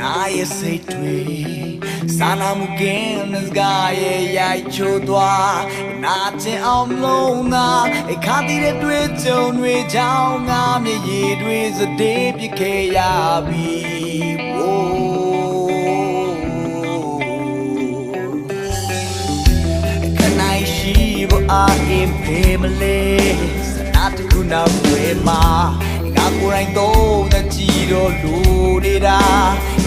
ငါရဲ့စိတ်တွေစာနာမှုကင်းတဲ့စကားရဲ့ရိုက်ချိုးသွားနာကျင်အောင်လုံးသာအခါတည်တဲ့တွေ့ကြုံတွေကြောင့်ငါမျက်ရည်တွေစတဲ့ပြခဲ့ရပြီ Can I see what I am family စနာတခုနောက်ွယ်မှာငါ ကိုယ်တိုင်တော့တကြည့်တော့လူနေတာ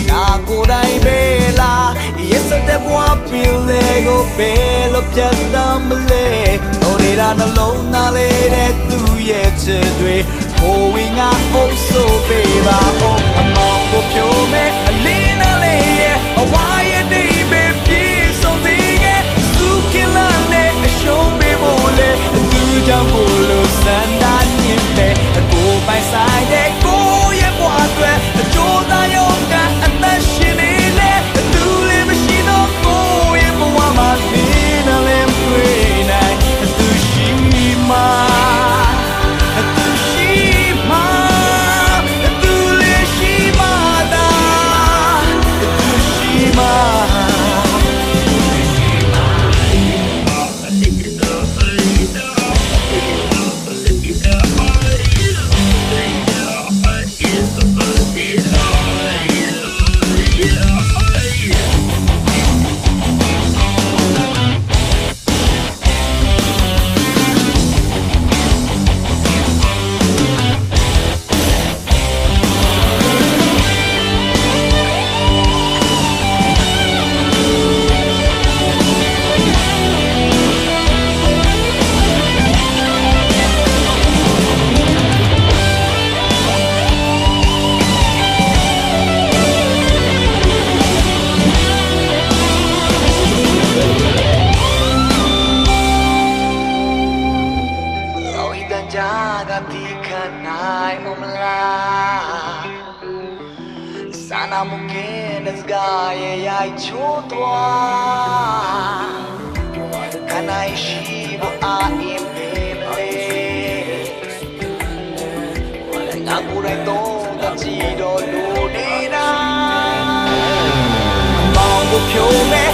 ငါကိုယ်တိုင်ပဲလား Yesterday ဘဝပြည်လေးကိုပဲလို့ပြတ်သားမလဲဟိုနေတာနှလုံးသားလေးတဲ့သူရဲ့ချစ်တွေဟိုဝင်ငါအုပ်ဆိုပေးပါဦးအမောင်ကိုဖြိုးမဲ့အလင်းနဲ့လေးရဲ့အဝါရဲ့ဒီပဲပြေဆုံးသေးရဲ့သူကလာနဲ့အရှုံးပေးဖို့လေသူကြောင့်ကိုလို့စန္ mungkin segaya yai chotwa, kana ishi bo aim bele, ngaku rai to ta chi do lo ni na, mong bo phyo me